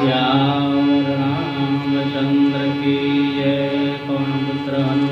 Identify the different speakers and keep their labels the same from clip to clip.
Speaker 1: श्याम रामचंद्र की जय पवन पुत्र हनुमान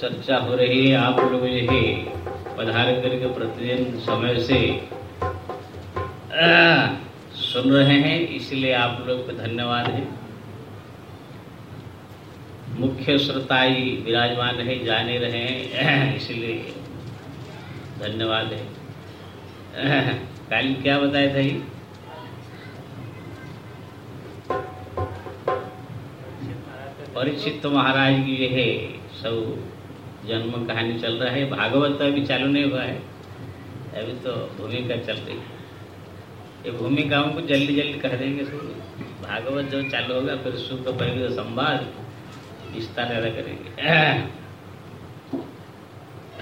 Speaker 1: चर्चा हो रही है आप लोग यही पधार करके प्रतिदिन समय से आ, सुन रहे हैं इसलिए आप लोग को धन्यवाद है। मुख्य श्रोताई विराजमान है जाने रहे हैं इसलिए धन्यवाद है। कल क्या बताया था? ये परीक्षित महाराज की यह सब जन्म कहानी चल रहा है, भागवत तो अभी चालू नहीं हुआ है, अभी तो भूमिका चल रही है। ये भूमिकाओं को जल्दी जल्दी कह देंगे सब भागवत जब चालू होगा, फिर सुख पहले तो संवाद विस्तार करेंगे।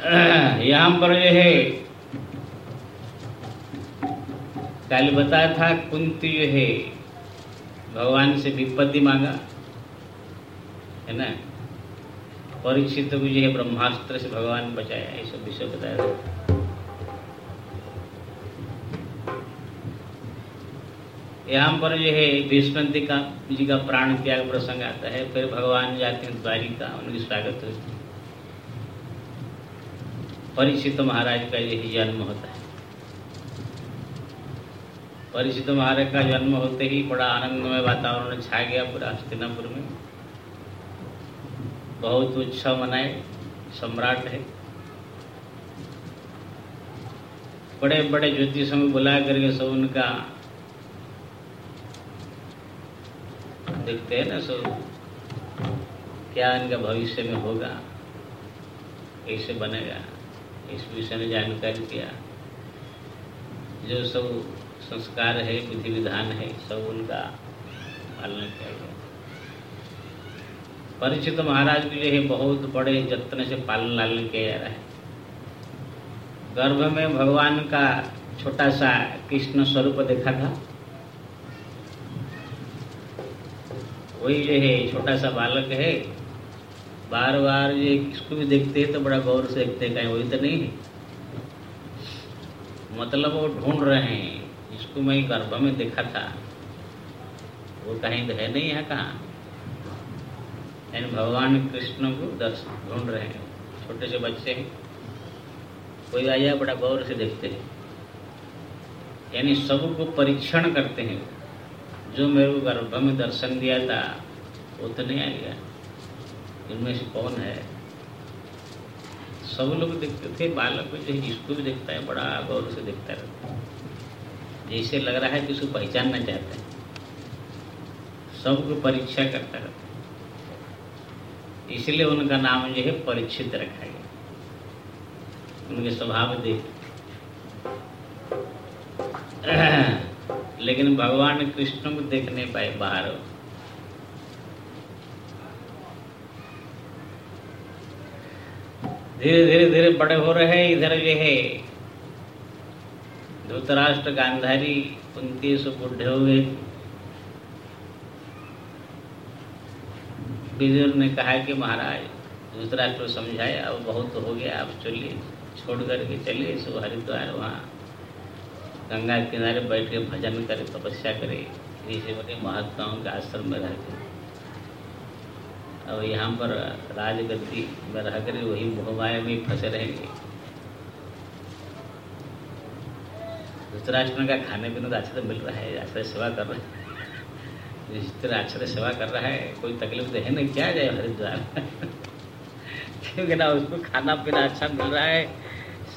Speaker 1: यहाँ पर जो है, कल बताया था कुंती जो है, भगवान से विपत्ति मांगा। है ना? परीक्षित को जो है ब्रह्मास्त्र से भगवान बचाया ये सब विषय बताया था। यहाँ पर जो है भीष्मंती का, जी का प्राण त्याग प्रसंग आता है, फिर भगवान जाते हैं द्वारिका, उनकी स्वागत होती है। परीक्षित महाराज का यही जन्म होता है। परीक्षित महाराज का जन्म होते ही बड़ा आनंदमय वातावरण छा गया पूरा हस्तिनापुर में। बहुत उत्सव मनाए, सम्राट है। बड़े बड़े ज्योतिषों को बुला करके सब उनका देखते हैं ना सब, क्या इनका भविष्य में होगा, कैसे बनेगा, इस विषय में जानकारी किया जो सब संस्कार है विधि विधान है, सब उनका पालन किया परिचित महाराज के लिए बहुत बड़े जत्न से पालन लालन किया जा रहा। है गर्भ में भगवान का छोटा सा कृष्ण स्वरूप देखा था। वही जो है, छोटा सा बालक है। बार बार ये किसको भी देखते हैं तो बड़ा गौर से देखते हैं, कहीं वही तो नहीं है। मतलब वो ढूंढ रहे हैं इसको मैं गर्भ में देखा था। वो कहीं तो है नहीं है कहाँ? यानी भगवान कृष्ण को दर्शन ढूंढ रहे हैं। छोटे से बच्चे हैं। कोई आया, बड़ा गौर से देखते हैं। यानी सबको परीक्षण करते हैं। जो मेरे को गर्भ में दर्शन दिया था, वो तो नहीं आएगा इनमें से कौन है? सब लोग देखते थे, बालक जो है इसको भी देखता है, बड़ा गौर से देखता रहता है। जैसे लग रहा है कि उसको पहचानना चाहता है। सबको परीक्षा करता रहता है। इसलिए उनका नाम जो है परीक्षित रखा गया। उनके स्वभाव देख। लेकिन भगवान कृष्ण को देख नहीं पाए बाहर। धीरे धीरे धीरे बड़े हो रहे हैं, इधर जो है। धूतराष्ट्र गांधारी उनतीस बुढ़े हो विदुर ने कहा कि महाराज धृतराष्ट्र समझाए अब बहुत हो गया आप चलिए, छोड़ करके चलिए सो हरिद्वार वहाँ गंगा किनारे बैठ के भजन करे, तपस्या करे ऋषि बने महात्माओं के आश्रम में रहते अब यहाँ पर राजगद्दी में रह कर वही मोहमाया में फंसे रहेंगे। धृतराष्ट्र का खाने पीने का अच्छा तो मिल रहा है अच्छा सेवा कर रहे है। अच्छा से सेवा कर रहा है, कोई तकलीफ़ तो है नहीं, क्या जाए हरिद्वार? क्योंकि ना उसको खाना पीना अच्छा मिल रहा है,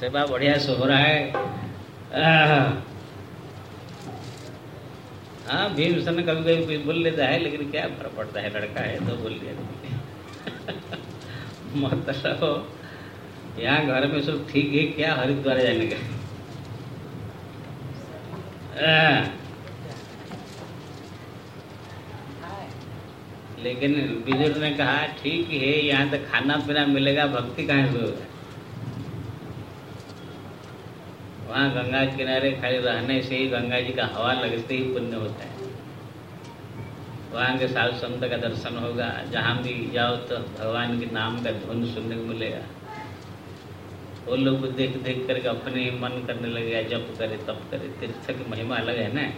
Speaker 1: सेवा बढ़िया से हो रहा है। हाँ भीमसेन कभी कभी बोल लेता है, लेकिन क्या फ़र्क पड़ता है, लड़का है तो बोल दिया। मतलब यहाँ घर में सब ठीक है, क्या हरिद्वार जाने का? लेकिन बुज़ुर्ग ने कहा, ठीक है, यहाँ तो खाना पीना मिलेगा, भक्ति कहाँ से होगा? वहाँ गंगा किनारे खाली रहने से ही गंगा जी का हवा लगते ही पुण्य होता है। वहाँ के साधु संत का दर्शन होगा, जहाँ भी जाओ तो भगवान के नाम का धुन सुनने को मिलेगा। वो लोग को देख देख करके अपने मन करने लगेगा जप करे, तप करे तीर्थ की महिमा अलग है ना?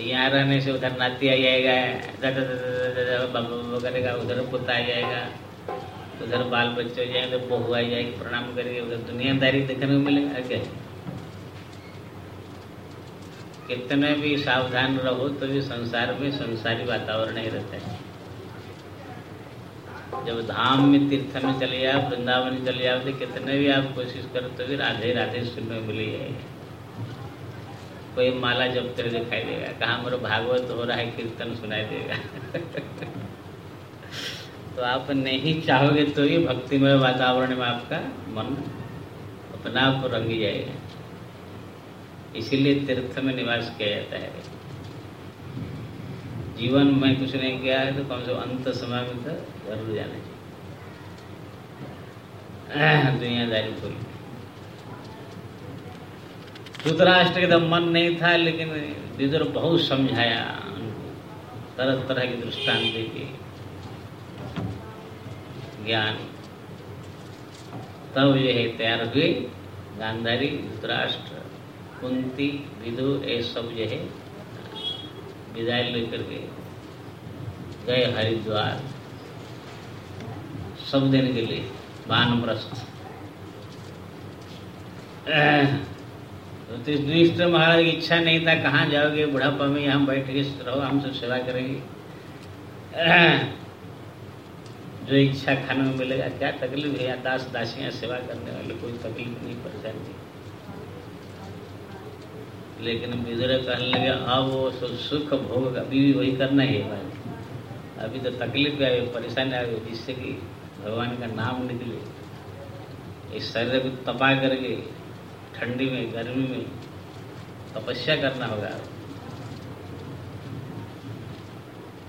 Speaker 1: यहाँ रहने से उधर नाती आ जाएगा करेगा उधर पुता आ जाएगा उधर बाल बच्चे हो जाएँगे बहू आ जाएगी प्रणाम करेंगे उधर दुनियादारी देखने को मिलेगा क्या कितने भी सावधान रहो तो भी संसार में संसारी वातावरण ही रहता है जब धाम में तीर्थ में चले जाओ वृंदावन चले जाओ तो कितने भी आप कोशिश करो तो भी राधे राधे सुनने मिली जाएगा कोई माला जब हुए दिखाई देगा, कहा मेरा भागवत हो रहा है, कीर्तन सुनाई देगा। तो आप नहीं चाहोगे तो ही भक्तिमय वातावरण में आपका मन अपना आप रंग जाएगा। इसीलिए तीर्थ में निवास किया जाता है। जीवन में कुछ नहीं किया है तो कम से कम अंत समय में तो ज़रूर जाना चाहिए। दुनियादारी भूल धृतराष्ट्र के तो मन नहीं था, लेकिन विदुर बहुत समझाया उनको। तरह तरह के दृष्टांत देके ज्ञान। तब ये है तैयार हुए, गांधारी, धृतराष्ट्र, कुंती विदुर ये सब जो है, विदाई लेकर के गए हरिद्वार। सब दिन के लिए वानप्रस्थ तो युधिष्ठिर महाराज की इच्छा नहीं था, कहाँ जाओगे? बुढ़ापा में यहाँ बैठ के रहो, हम सब सेवा करेंगे। जो इच्छा खाने में मिलेगा, क्या तकलीफ़ है? या दास दासियाँ सेवा करने वाले, कोई तकलीफ़ नहीं, परेशानी। लेकिन विदुर कहने लगे अब वो सुख भोग, अभी भी वही करना ही है अभी तो तकलीफ़ आए परेशानी आ गई जिससे कि भगवान का नाम निकले। इस शरीर को तपा करके ठंडी में, गर्मी में तपस्या करना होगा।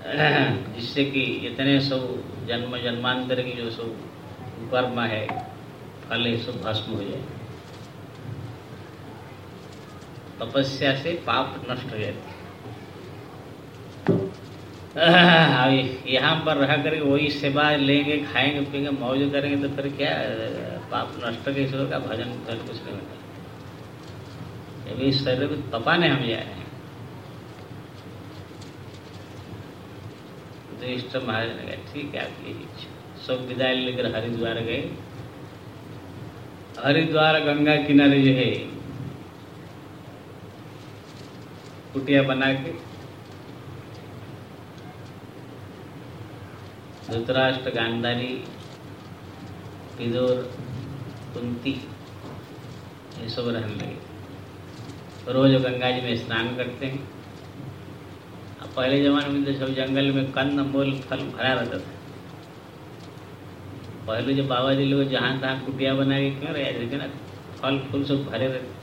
Speaker 1: जिससे कि इतने सब जन्म जन्मांतर की जो सब कर्म है, फल ये सब भस्म हो जाए। तपस्या से पाप नष्ट हो जाते यहाँ पर रह करके वही सेवा लेंगे, खाएँगे, पिएँगे, मौज करेंगे तो फिर क्या, पाप नष्ट कैसे होगा भजन भजन कुछ नहीं होगा अभी शरीर को तपाने हम जा रहे हैं ज्येष्ठ महाराज ने कहा, ठीक है, आपकी इच्छा। सब विदाई लेकर हरिद्वार गए। हरिद्वार गंगा किनारे जो है, कुटिया बना के धृतराष्ट्र, गांधारी पिदोर कुंती, ये सब रहने लगे। रोज गंगा जी में स्नान करते हैं। अब पहले जमाने में तो सब जंगल में कंद, मूल, फल भरा रहता था। पहले जो बाबा जी लोग जहाँ तहाँ कुटिया बना के क्यों रहे थे ना, फल, फूल सब भरे रहते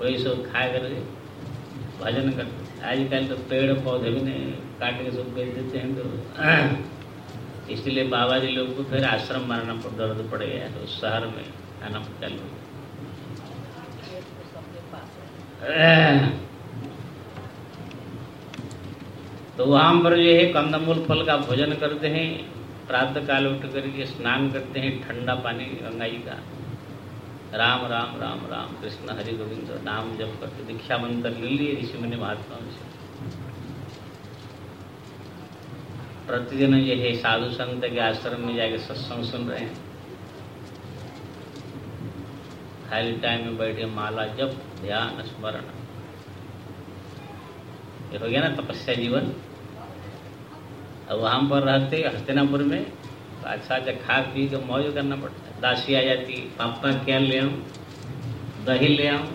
Speaker 1: वही सब खा कर भजन करते आजकल तो पेड़ पौधे भी नहीं, काट के सब बेच देते हैं तो इसलिए बाबा जी लोग को फिर आश्रम मारना पड़, दर्द पड़ गया तो शहर में आना चालू तो वहाँ पर जो है कंदमूल फल का भोजन करते हैं, प्रातः काल उठ करके स्नान करते हैं, ठंडा पानी गंगाई का। राम राम राम राम, कृष्ण, हरि गोविंद, नाम जब करके दीक्षा मंत्र ले लिए ऋषि मुनि महात्माओं से प्रतिदिन ये है साधु संत के आश्रम में जाके सत्संग सुन रहे हैं। खाली टाइम में बैठे माला जब ध्यान, स्मरण। ये हो गया ना तपस्या जीवन। अब वहाँ पर रहते हस्तिनापुर में तो अच्छा अच्छा खा पी के मौज करना पड़ता है। दासी आ जाती पापा क्या ले आऊँ? दही ले आऊँ?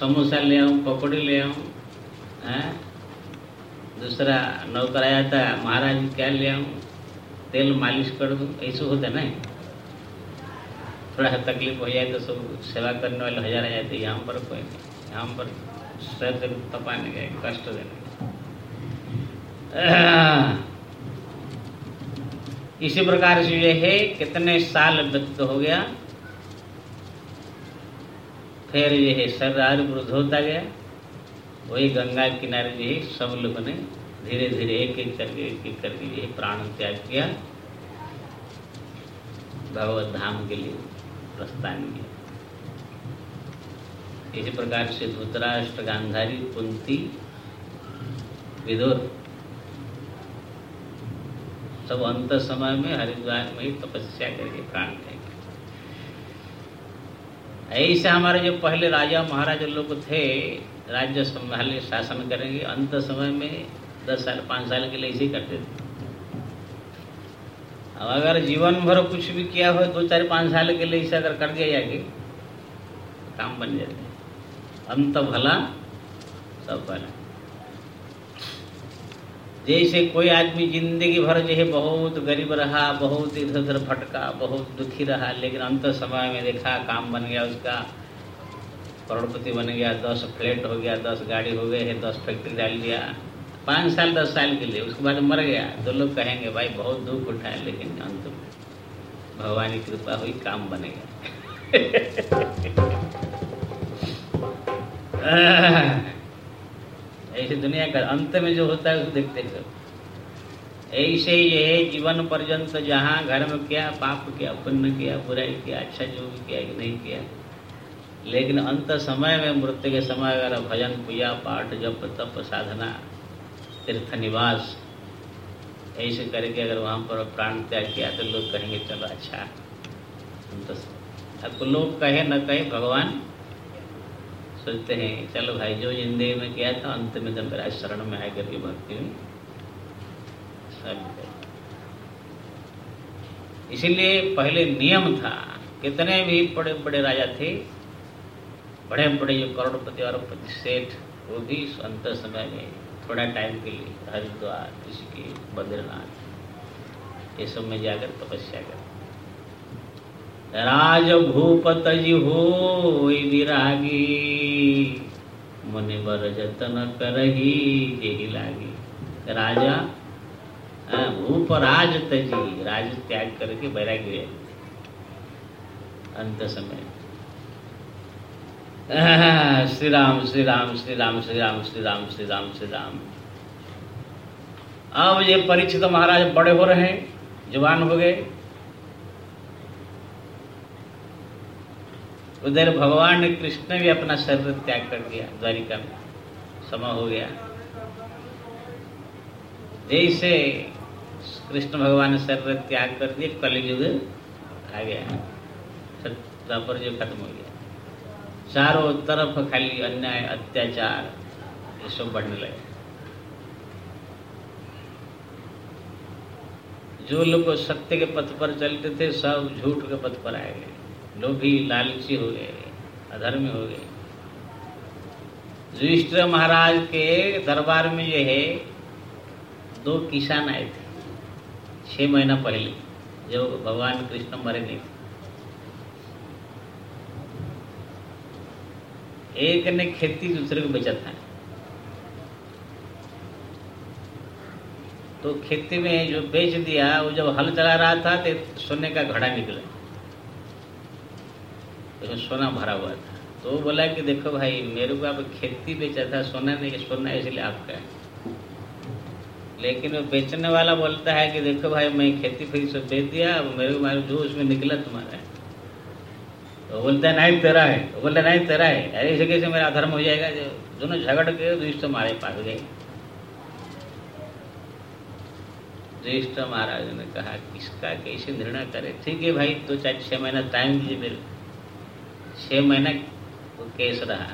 Speaker 1: समोसा ले आऊँ? पकौड़ी ले आऊँ? हैं? दूसरा नौकर आ जाता महाराज क्या ले आऊँ? तेल मालिश कर दूँ? ऐसे होता है ना? थोड़ा सा तकलीफ़ हो जाए तो सब सेवा करने वाले हज़ार आ जाते यहाँ पर कोई यहाँ पर शरीर तपाने के कष्ट देने इसी प्रकार से ये है, कितने साल व्यतीत हो गया, फिर ये है, शरीर वृद्ध होता गया। वही गंगा किनारे जो है, सब लोगों ने धीरे धीरे एक एक करके एक एक करके प्राण त्याग किया। भगवत धाम के लिए। प्रस्थान किया इसी प्रकार से धूतराष्ट्र, गांधारी, कुंती, विदुर, सब अंत समय में हरिद्वार में ही तपस्या करके प्राण त्याग ऐसे हमारे जो पहले राजा महाराज लोग थे, राज्य संभाले शासन करेंगे, अंत समय में दस साल, पाँच साल के लिए इसी करते थे। अब अगर जीवन भर कुछ भी किया हो, दो, चार, पाँच साल के लिए इसे अगर कर दिया जाएगी काम बन जाते हैं। अंत भला, सब भला। जैसे कोई आदमी ज़िंदगी भर जो है बहुत गरीब रहा, बहुत इधर उधर फटका, बहुत दुखी रहा, लेकिन अंत समय में देखा काम बन गया उसका, करोड़पति बन गया, दस फ्लैट हो गया, दस गाड़ी हो गए है दस फैक्ट्री डाल दिया पाँच साल, दस साल के लिए, उसके बाद मर गया। तो लोग कहेंगे, भाई, बहुत दुख उठाए लेकिन अंत में भगवान की कृपा हुई, काम बनेगा ऐसे दुनिया का अंत में जो होता है उसको देखते सब। ऐसे ये जीवन पर्यंत, जहाँ घर में किया पाप किया, पुण्य किया, बुराई किया अच्छा जो भी किया कि नहीं किया। लेकिन अंत समय में, मृत्यु के समय अगर भजन, पूजा, पाठ, जप, तप, साधना तीर्थ निवास ऐसे करके अगर वहाँ पर प्राण त्याग किया तो लोग कहेंगे, चलो अच्छा अंत अब तो लोग कहे न कहे, भगवान सोचते हैं, चलो भाई, जो ज़िंदगी में किया था, अंत में जब मेरा शरण में आकर के भक्ति सब इसीलिए पहले नियम था, कितने भी बड़े बड़े राजा थे बड़े बड़े जो करोड़पति और सेठ वो भी अंत समय में थोड़ा टाइम के लिए हरिद्वार ऋषिकेश बद्रीनाथ, ये सब में जाकर तपस्या कर। राज भूपत जी हो विरागी मुनि बर जतन करही यही लागी। राजा भूप राज तजी राज त्याग करके बैरागी अंत समय। श्री राम श्री राम श्री राम श्री राम श्री राम श्री राम श्री राम अब ये परीक्षित महाराज बड़े हो रहे हैं, जवान हो गए। उधर भगवान ने कृष्ण भी अपना शरीर त्याग कर दिया, द्वारिका में। समय हो गया। जैसे कृष्ण भगवान ने शरीर त्याग कर दिया, कलयुग आ गया। पर जो खत्म हो गया। चारों तरफ़ खाली अन्याय, अत्याचार, ये सब बढ़ने लगे। जो लोग सत्य के पथ पर चलते थे, सब झूठ के पथ पर आए गए। लोभी लालची हो गए, अधर्मी हो गए। युधिष्ठिर महाराज के दरबार में ये है, दो किसान आए थे। छह महीना पहले, जब भगवान कृष्ण मरे नहीं थे। एक ने खेती दूसरे को बेचा था तो खेती में जो बेच दिया, वो जब हल चला रहा था तो सोने का घड़ा निकला। तो सोना भरा हुआ था। तो वो बोला कि देखो भाई, मेरे को आप खेती बेचा था, सोना नहीं, सोना इसलिए आपका है। लेकिन वो बेचने वाला बोलता है कि देखो भाई, मैं खेती फिर से बेच दिया, अब मेरे को जो उसमें निकला तुम्हारा है। तो बोलता है नहीं, तेरा है। तो नहीं, तेरा है। अरे इसे कैसे मेरा धर्म हो जाएगा दोनों झगड़ के दुष्ट हमारे पास गए। ज्येष्ठ महाराज ने कहा, किसका, कैसे निर्णय करे? ठीक है भाई तो चाहे छह महीना टाइम दीजिए मेरे छह महीना वो केस रहा।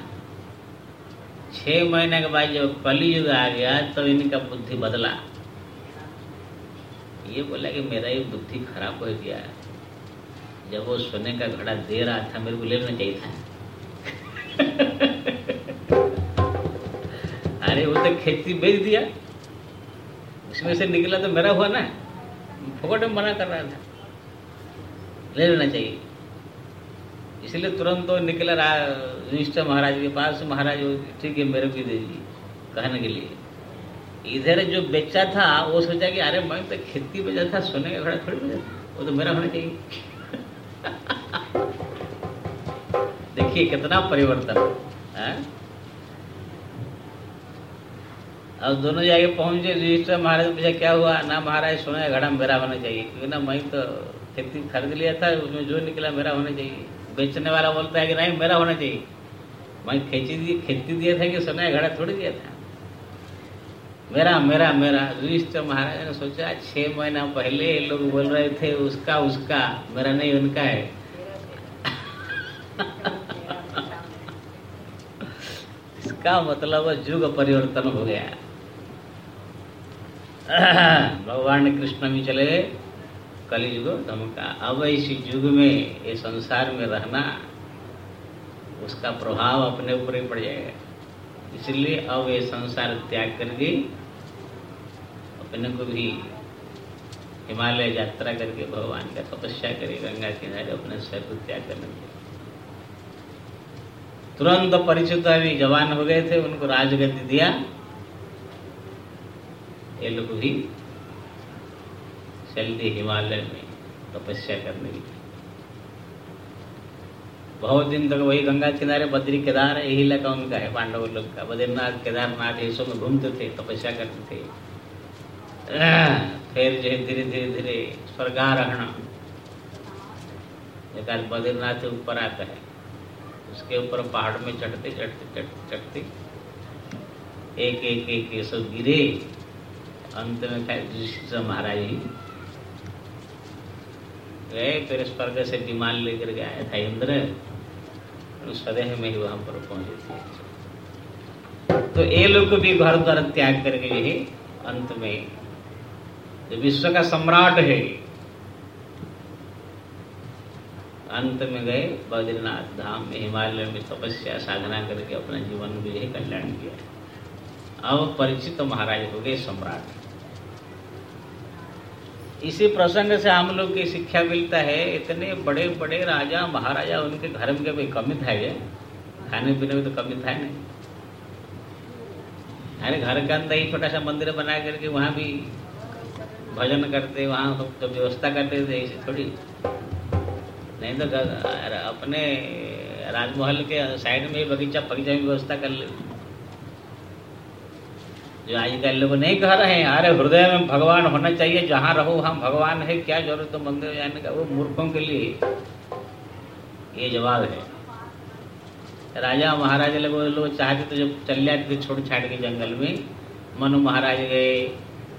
Speaker 1: छह महीने के बाद जब कलयुग आ गया तो इनका बुद्धि बदला। ये बोला कि मेरा ये बुद्धि खराब हो गया। जब वो सोने का घड़ा दे रहा था, मेरे को लेना चाहिए था। अरे, वो तो खेती बेच दिया। उसमें से निकला तो मेरा हुआ ना। फोकट में मना कर रहा था। ले लेना चाहिए। इसलिए तुरंत तो निकला रहा युधिष्ठिर महाराज के पास। महाराज, ठीक है, मेरे को दे दीजिए, कहने के लिए। इधर जो बेचा था, वो सोचा कि, अरे, मैं तो खेती बेचा था, सोने का घड़ा थोड़ी बेचा वो तो मेरा होना चाहिए। देखिए, कितना परिवर्तन है अब दोनों जाके पहुँचे, रजिस्टर महाराज पूछा, क्या हुआ? ना महाराज, सुना घड़ा मेरा होना चाहिए। क्योंकि ना मैं तो खेती खरीद लिया था, उसमें जो निकला मेरा होना चाहिए। बेचने वाला बोलता है कि नहीं, मेरा होना चाहिए। मैं खेती दी, खेती दिया था कि सोना घड़ा थोड़ी दिया था। मेरा मेरा मेरा युधिष्ठिर महाराज ने सोचा, छह महीना पहले ये लोग बोल रहे थे, उसका उसका। मेरा नहीं, उनका है। इसका मतलब युग परिवर्तन हो गया। भगवान कृष्ण भी चले गए, कलयुग धमका अब इस युग में, ये संसार में रहना, उसका प्रभाव अपने ऊपर ही पड़ जाएगा। इसलिए अब ये संसार त्याग करके अपने को भी हिमालय यात्रा करके भगवान का तपस्या करे गंगा किनारे अपने शरीर को त्याग करने के तुरंत परिचित अभी जवान हो गए थे, उनको राजगति दिया। ये लोग भी चल हिमालय में तपस्या करने के लिए बहुत दिन तक वही गंगा किनारे बद्री केदार, यही इलाका उनका है, पांडव लोग का। बद्रीनाथ केदारनाथ, ये सब में घूमते थे, तपस्या करते थे। फिर जो धीरे धीरे धीरे स्वर्गारोहण आज बद्रीनाथ ऊपर आता है। उसके ऊपर पहाड़ में चढ़ते चढ़ते चढ़ते चढ़ते एक एक एक ये सब गिरे। अंत में क्या महाराज ही गए फिर स्वर्ग से विमान लेकर के आया था इंद्र। सदैह में ही वहाँ पर पहुँचे थे। तो ये लोग भी घर द्वार त्याग करके जो है अंत में जो विश्व का सम्राट है। अंत में गए, बद्रीनाथ धाम में हिमालय में तपस्या, साधना करके अपना जीवन में यही कल्याण किया। अब परिचित तो महाराज हो गए सम्राट। इसी प्रसंग से हम लोग की शिक्षा मिलता है, इतने बड़े बड़े राजा, महाराजा उनके घर में कभी कमी था ये। खाने पीने में तो कमी था नहीं। अरे घर के अंदर ही छोटा सा मंदिर बना करके वहाँ भी भजन करते, वहाँ तो व्यवस्था करते थे, ऐसे थोड़ी। नहीं तो अपने राजमहल के साइड में बगीचा बगीचा में व्यवस्था कर ले। जो आजकल लोग नहीं कह रहे हैं, अरे हृदय में भगवान होना चाहिए, जहाँ रहो वहाँ भगवान है, क्या ज़रूरत है मंदिर जाने का? वो मूर्खों के लिए ये जवाब है। राजा महाराजा लोग लोग चाहते तो जब चल जाते थे छोड़ छाड़ के जंगल में, मनु महाराज गए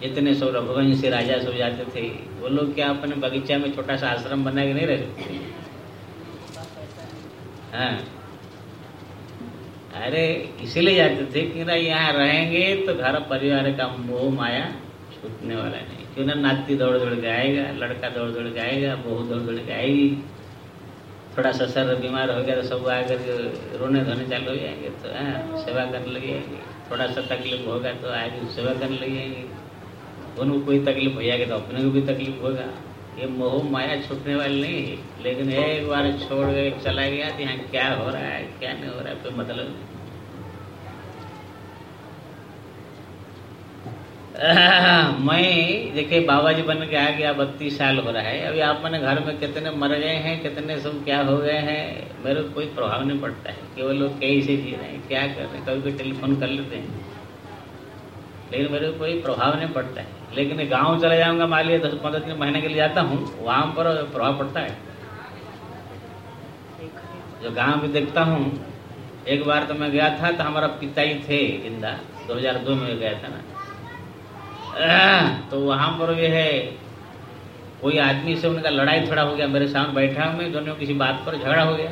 Speaker 1: जितने सब रघुवंशी राजा सब जाते थे। वो लोग क्या अपने बगीचा में छोटा सा आश्रम बना के नहीं रहते हाँ। अरे, इसीलिए जाते थे कि ना यहाँ रहेंगे तो घर परिवार का मोह माया छूटने वाला नहीं। क्यों ना नाती दौड़ दौड़ के आएगा, लड़का दौड़ दौड़ के आएगा, बहू दौड़ दौड़ के आएगी। थोड़ा सा सर बीमार हो गया तो सब आकर रोने धोने चालू हो जाएँगे तो हाँ सेवा करने लगेंगे थोड़ा सा तकलीफ़ होगा तो आगे सेवा करने लगेंगे उनको कोई तकलीफ़ हो जाएगी तो अपने को भी तकलीफ़ होगा। ये मोह माया छूटने वाली नहीं है, लेकिन एक बार छोड़ गए चला गया तो यहाँ क्या हो रहा है, क्या नहीं हो रहा है, कोई मतलब नहीं। मैं, देखिए बाबा जी बन के आ गया, बत्तीस साल हो रहा है। अभी आप मैंने घर में कितने मर गए हैं, कितने सब क्या हो गए हैं, मेरे कोई प्रभाव नहीं पड़ता है। केवल लोग कैसे जी रहे हैं, क्या कर रहे हैं, कभी कोई टेलीफोन कर लेते हैं। लेकिन मेरे कोई प्रभाव नहीं पड़ता है। लेकिन गाँव चला जाऊँगा, मान लिया दस पंद्रह दिन महीने के लिए जाता हूँ, वहाँ पर प्रभाव पड़ता है। जो गाँव में देखता हूँ, एक बार तो मैं गया था तो हमारा पिता ही थे ज़िंदा 2002 में गया था ना। तो वहाँ पर ये है, कोई आदमी से उनका लड़ाई थोड़ा हो गया, मेरे सामने बैठा मैं दोनों किसी बात पर झगड़ा हो गया।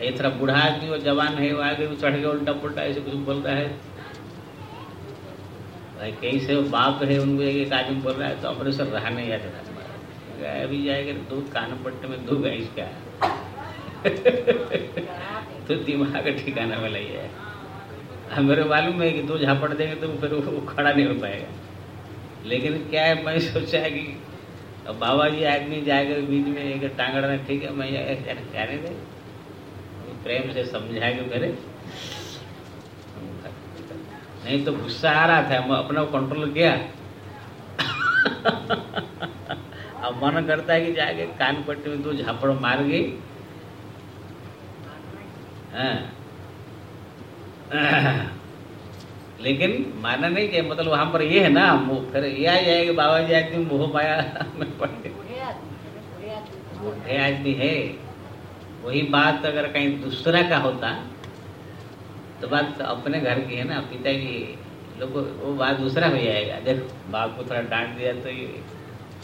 Speaker 1: ये थोड़ा बूढ़ा आदमी वो जवान है, वो आगे चढ़ गया उल्टा पुल्टा ऐसे कुछ बोलता है। भाई, कहीं से बाप है, उनको एक आदमी बोल रहा है तो ऑपरेशन रहा नहीं जाता था अभी जाएगा दूध कान पट्टे में दूध है का तो दिमाग ठिकाना में लग जाए मेरे मालूम है कि दो झापड़ देंगे तो फिर वो खड़ा नहीं हो पाएगा। लेकिन क्या है मैं सोचा कि अब बाबा जी आदमी जाएगा, बीच में एक टांगड़ना ठीक है, मैं कहने दे प्रेम से समझा के मेरे। नहीं तो गुस्सा आ रहा था मैं अपना कंट्रोल किया। अब मन करता है कि जाके कान पट्टी में दो झापड़ मार गई। हाँ। लेकिन माना नहीं कि मतलब वहाँ पर ये है ना फिर ये आ जाएगा बाबा जी आदमी मोह माया में पड़े आदमी है। वही बात अगर कहीं दूसरा का होता तो बात तो अपने घर की है ना, पिताजी लोग वो बात दूसरा हो जाएगा देखो, बाप को थोड़ा डांट दिया तो ये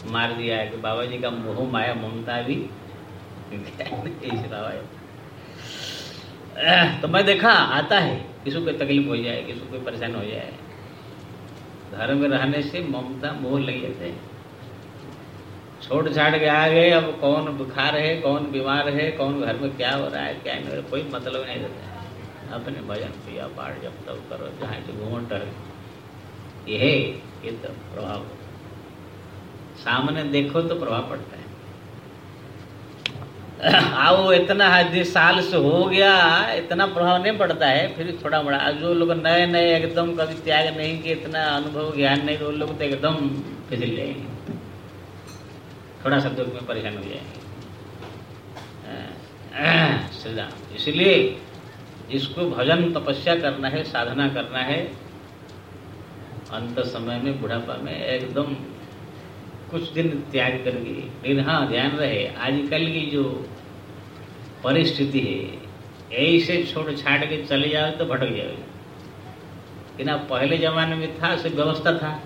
Speaker 1: मार दिया है कि बाबा जी का मोह, माया, ममता भी तो मैं देखा, आता है, किसी को तकलीफ़ हो जाए, किसी को परेशान हो जाए। घर में रहने से ममता मोह लग जाते हैं। छोड़ छाड़ के आ गए, अब कौन बुखार है, कौन बीमार है, कौन घर में क्या हो रहा है, क्या नहीं हो रहा कोई मतलब नहीं रहता अपने भजन पिया पाठ जब तब करो, जहाँ से घूम टहल ये ये तो प्रभाव सामने देखो तो प्रभाव पड़ता है। आओ, इतना जिस साल से हो गया, इतना प्रभाव नहीं पड़ता है, फिर थोड़ा बड़ा। जो लोग नए नए एकदम कभी त्याग नहीं किए, इतना अनुभव, ज्ञान नहीं तो लोग तो एकदम फिसल जाएँगे। थोड़ा सा दुख में परेशान हो जाएँगे। इसलिए जिसको भजन तपस्या करना है, साधना करना है। अंत समय में बुढ़ापा में एकदम कुछ दिन त्याग करके, लेकिन हाँ ध्यान रहे, आजकल की जो परिस्थिति है, ऐसे छोड़ छाड़ के चले जाओ तो भटक जाओगे लेकिन पहले जमाने में था, सिर्फ़ व्यवस्था था।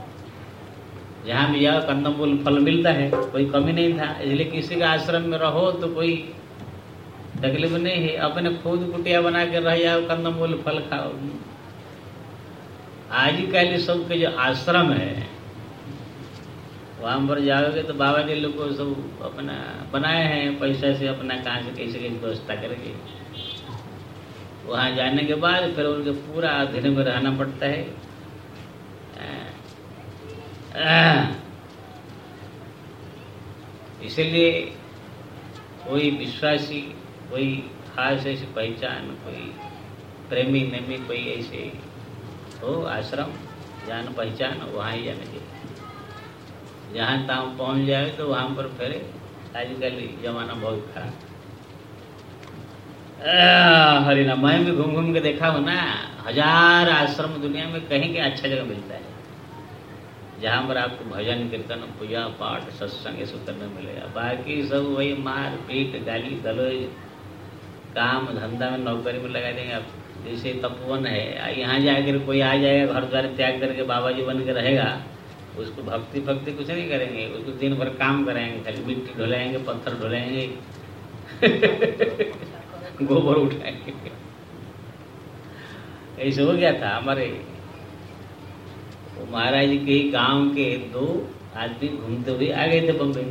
Speaker 1: जहाँ भी जाओ, कंदमूल फल मिलता है, कोई कमी नहीं था। इसलिए किसी का आश्रम में रहो तो कोई तकलीफ़ नहीं है, अपने खुद कुटिया बना के रह जाओ, कंदमूल फल खाओ। आज आजकल सबके जो आश्रम है, वहाँ पर जाओगे तो बाबा जी लोग को सब अपना, बनाए हैं, पैसा से अपना कहाँ से कैसे कैसे व्यवस्था करके वहाँ जाने के बाद फिर उनके पूरा अधीन में रहना पड़ता है। इसलिए कोई विश्वासी कोई खास ऐसी पहचान, कोई प्रेमी, नेमी, कोई ऐसे हो, आश्रम, जान पहचान, वहाँ ही जाना चाहिए जहाँ तहाँ पहुँच जाए तो वहाँ पर फिर, आजकल जमाना बहुत खराब। हरी ना मैं भी घूम घूम के देखा हूँ ना, हज़ार आश्रम दुनिया में कहीं के अच्छा जगह मिलता है। जहाँ पर आपको भजन, कीर्तन, पूजा पाठ, सत्संग, ये सब करने मिलेगा। बाकी सब वही मार पीट गाली गलोज काम धंधा में नौकरी में लगा देंगे आप। जैसे तपोवन है यहाँ जाकर कोई आ जाएगा घर द्वार त्याग करके बाबा जी बन के रहेगा, उसको भक्ति भक्ति कुछ नहीं करेंगे, उसको दिन भर काम करेंगे खाली मिट्टी ढुलाएँगे, पत्थर ढुलाएँगे, गोबर उठाएँगे। ऐसे हो गया था हमारे। महाराज जी के गाँव के दो आदमी घूमते हुए आ गए थे बम्बई।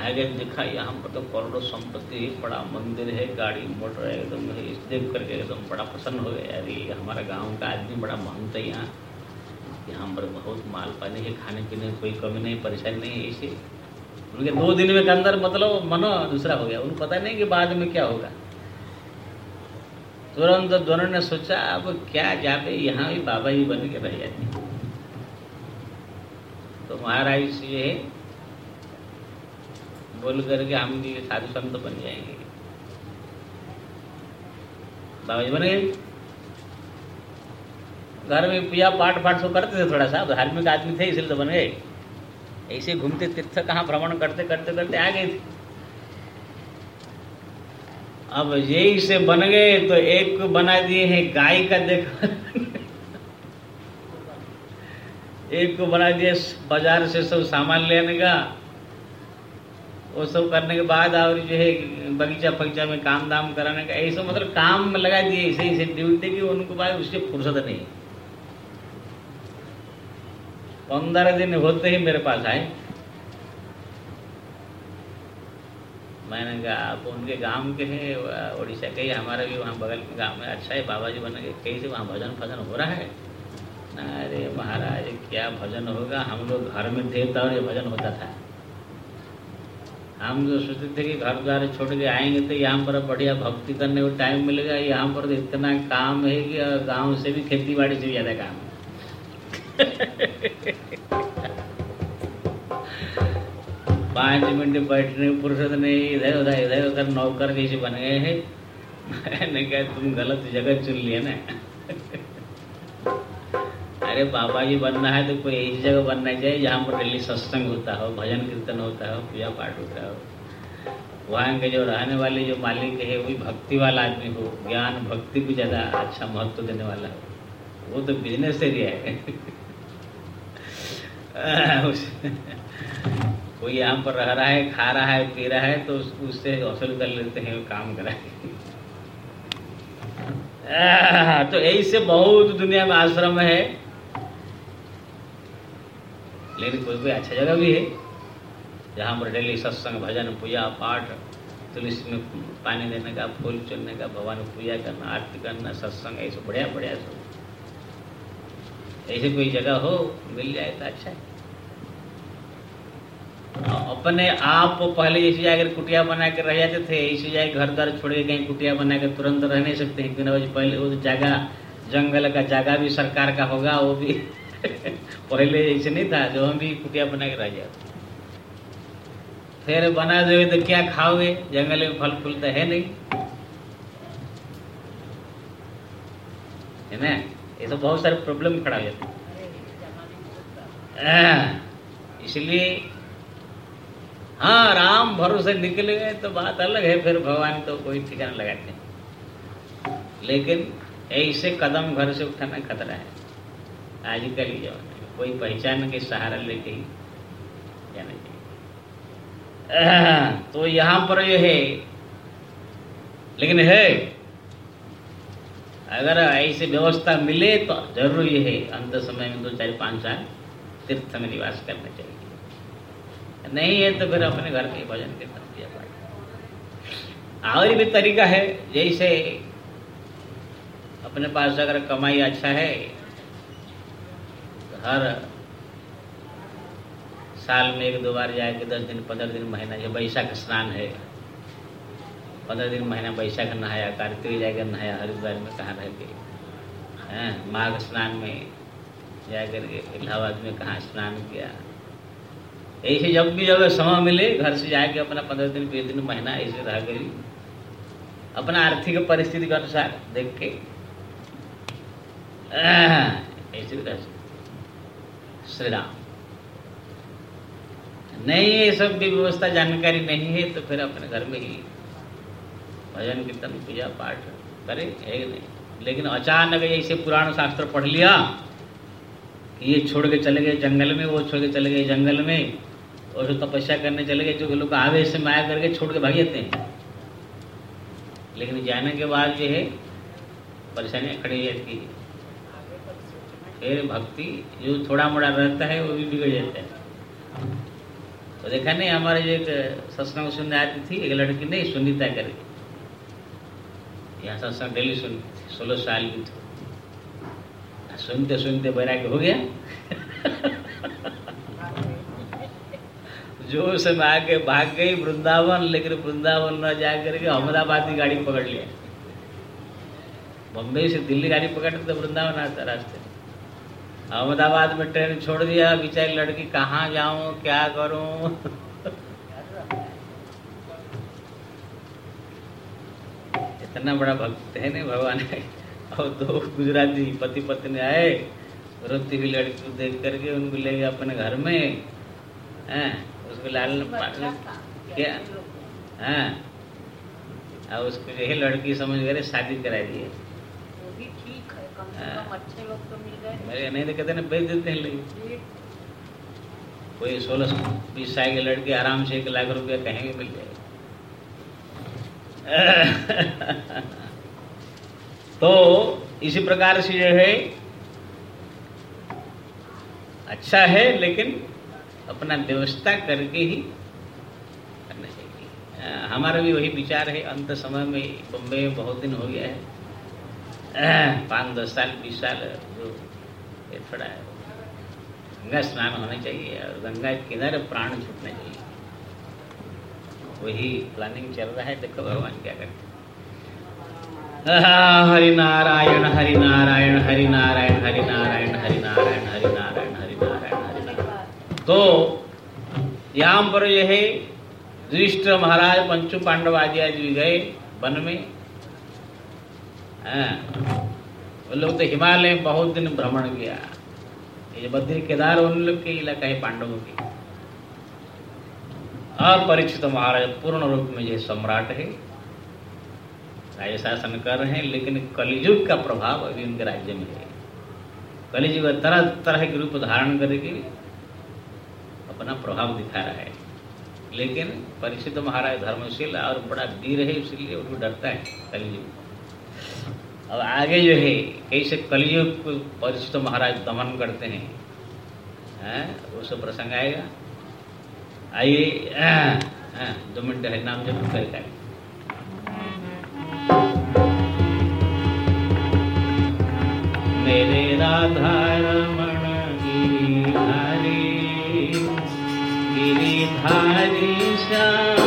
Speaker 1: आ गए देखा, यहाँ पर तो करोड़ों संपत्ति, बड़ा मंदिर है, गाड़ी, मोटर है, एकदम इस देख करके एकदम बड़ा प्रसन्न हो गया। अरे, हमारा गाँव का आदमी बड़ा महंत है यहाँ। यहाँ पर बहुत माल पानी है, खाने पीने कोई कमी नहीं, परेशानी नहीं है ऐसे उनके दो दिन में के अंदर मतलब मनो दूसरा हो गया। उनको पता नहीं कि बाद में क्या होगा। तुरंत दोनों ने सोचा, अब क्या जाते, यहाँ भी बाबा ही बन के रह जाते तो महाराज से बोल करके हम भी साधु संत बन जाएँगे। बाबा जी बन गए घर में पूजा पाठ पाठ सब करते थे थोड़ा सा धार्मिक आदमी थे, इसलिए तो बन गए। ऐसे घूमते तीर्थ कहाँ भ्रमण करते करते करते आ गए। थे अब यही से बन गए तो एक बना दिए हैं गाय का देखो। एक को बना दिए बाज़ार से सब सामान लेने का। वो सब करने के बाद और जो है बगीचा बगीचा में काम दाम कराने का ऐसा मतलब काम लगा दिए, ऐसे ऐसे ड्यूटी की उनको बाद उससे फुर्सत नहीं पंद्रह दिन होते ही मेरे पास आए। मैंने कहा, आप उनके गाँव के हैं उड़ीसा के ही, हमारा भी वहाँ बगल के गाँव में अच्छा है, बाबा जी बन गए कहीं से वहाँ भजन फजन हो रहा है? अरे महाराज, क्या भजन होगा? हम लोग घर में थे तब ये भजन होता था। हम जो सोचते थे कि घर द्वार छोड़ के आएँगे तो यहाँ पर बढ़िया भक्ति करने को टाइम मिलेगा। यहाँ पर तो इतना काम है कि गाँव से भी खेती बाड़ी से ज़्यादा काम पाँच मिनट बैठने फुर्सत नहीं, इधर उधर इधर उधर नौकर जैसे बन गए हैं? मैंने कहा, तुम गलत जगह चुन लिया ना। अरे बाबा जी बनना है तो कोई ऐसी जगह बनना चाहिए जहाँ पर डेली सत्संग होता हो, भजन कीर्तन होता हो पूजा पाठ होता हो। वहाँ के जो रहने वाले, जो मालिक है, वो भी भक्ति वाला आदमी हो, ज्ञान भक्ति को ज़्यादा अच्छा महत्व देने वाला हो। वो तो बिज़नेस एरिया है। कोई यहाँ पर रह रहा है, खा रहा है, पी रहा है तो उससे वसूल कर लेते हैं काम करा तो ऐसे बहुत दुनिया में आश्रम है। लेकिन कोई कोई अच्छा जगह भी है, जहाँ पर डेली सत्संग, भजन, पूजा, पाठ तुलसी में पानी देने का, फूल चुनने का, भगवान पूजा करना, आरती करना, सत्संग ऐसे बढ़िया बढ़िया सब। ऐसे कोई जगह हो, मिल जाए तो अच्छा है। अपने आप पहले ऐसी जाकर कुटिया बना के रह जाते थे ऐसी जाए घर द्वार छोड़ के कहीं कुटिया बना के तुरंत रह नहीं सकते हैं, बिना पहले वो जगह, जंगल का जगह भी सरकार का होगा, वो भी पहले ऐसे नहीं था जो हम भी कुटिया बना के रह जाते फिर बना दोगे तो क्या खाओगे जंगल में फल फूल तो है नहीं है ना ये तो बहुत सारे प्रॉब्लम खड़ा हो जाते इसलिए हाँ राम भरोसे निकल गए तो बात अलग है फिर भगवान तो कोई ठिकाना लगाते लेकिन ऐसे कदम घर से उठाना खतरा है जमाने में कोई पहचान के सहारा लेके ही जाना चाहिए। तो यहाँ पर ये है। लेकिन है, अगर ऐसी व्यवस्था मिले तो ज़रूर है। अंत समय में दो चार पाँच साल तीर्थ में निवास करना चाहिए। नहीं है तो फिर अपने घर के भजन के पाठ और भी तरीका है, जैसे अपने पास अगर कमाई अच्छा है हर साल में एक दो बार जाके दस दिन, पंद्रह दिन महीना, ये बैशाख स्नान है। पंद्रह दिन महीना बैशाख नहाया, कार्तिक जाकर नहाया हरिद्वार में कहाँ रह गए माघ स्नान में जाकर के इलाहाबाद में कहाँ स्नान किया। ऐसे जब भी जब समय मिले, घर से जाके अपना पंद्रह दिन, बीस दिन, महीना ऐसे रह गई। अपना आर्थिक परिस्थिति के अनुसार देख के ऐसे रह श्री राम नहीं, ये सब भी व्यवस्था जानकारी नहीं है तो फिर अपने घर में ही भजन कीर्तन पूजा पाठ करे है नहीं? लेकिन अचानक ऐसे पुराण शास्त्र पढ़ लिया कि ये छोड़ के चले गए जंगल में, वो छोड़ के चले गए जंगल में, और जो तपस्या करने चले गए, जो लोग आवेश से माया करके छोड़ के भाग जाते हैं। लेकिन जाने के बाद जो है, परेशानियाँ खड़ी जाती है। फिर भक्ति, जो थोड़ा मोड़ा रहता है, वो भी बिगड़ जाता है। तो देखा नहीं, हमारे जो एक सत्संग सुनने आती थी, एक लड़की नहीं, सुनीता करके। यहाँ सत्संग डेली सुनती थी सोलह साल की थी। सुनते सुनते बैराग्य हो गया। जो समय आके भाग गई वृंदावन, लेकिन वृंदावन न जा करके अहमदाबाद की गाड़ी पकड़ लिया। बम्बई से दिल्ली गाड़ी पकड़ते तो वृंदावन आता रास्ते। अहमदाबाद में ट्रेन छोड़ दिया बेचारी लड़की कहाँ जाऊँ क्या करूँ? इतना बड़ा भक्त है नहीं भगवान? है और दो गुजराती पति पत्नी आए रोती हुई लड़की को देख करके उनको ले गए अपने घर में। हैं? उसको लाल क्या? हाँ? और उसको जो है लड़की समझ गए शादी करा दी है मेरे नहीं तो कहते ना, बेच देते हैं लेकिन कोई सोलह बीस साल के लड़के आराम से एक लाख रुपया कहेंगे, मिल जाएगा। तो इसी प्रकार से जो है अच्छा है, लेकिन अपना व्यवस्था करके ही करना चाहिए। हमारा भी वही विचार है, अंत समय में बम्बे में बहुत दिन हो गया है। पाँच दस साल, बीस साल ये थोड़ा गंगा स्नान होना चाहिए और गंगा किनारे प्राण छूटना चाहिए? वही प्लानिंग चल रहा है, देखो भगवान क्या करते हरि नारायण हरि नारायण हरि नारायण हरि नारायण हरि नारायण हरि नारायण हरि नारायण हरि नारायण तो यहाँ पर यह है युधिष्ठ महाराज पंचु पांडव आदि भी गए वन में। वो लोग तो हिमालय में बहुत दिन भ्रमण किया। ये बद्री केदार उन लोग के इलाका है पांडवों की। अपरिचित महाराज पूर्ण रूप में ये सम्राट है। राज्य शासन कर रहे हैं, लेकिन कलिजुग का प्रभाव अभी उनके राज्य में है। कलिजुग तरह तरह के रूप धारण करके अपना प्रभाव दिखा रहा है। लेकिन परिचित महाराज धर्मशील और बड़ा वीर है, इसलिए उनको डरता है कलियुग अब आगे जो है कैसे कलियुग को परिचित महाराज दमन करते हैं हैं, वो सब प्रसंग आएगा। आइए दो मिनट है, नाम जब करके मेरे राधा रमण गिरिधारी गिरिधारी श्याम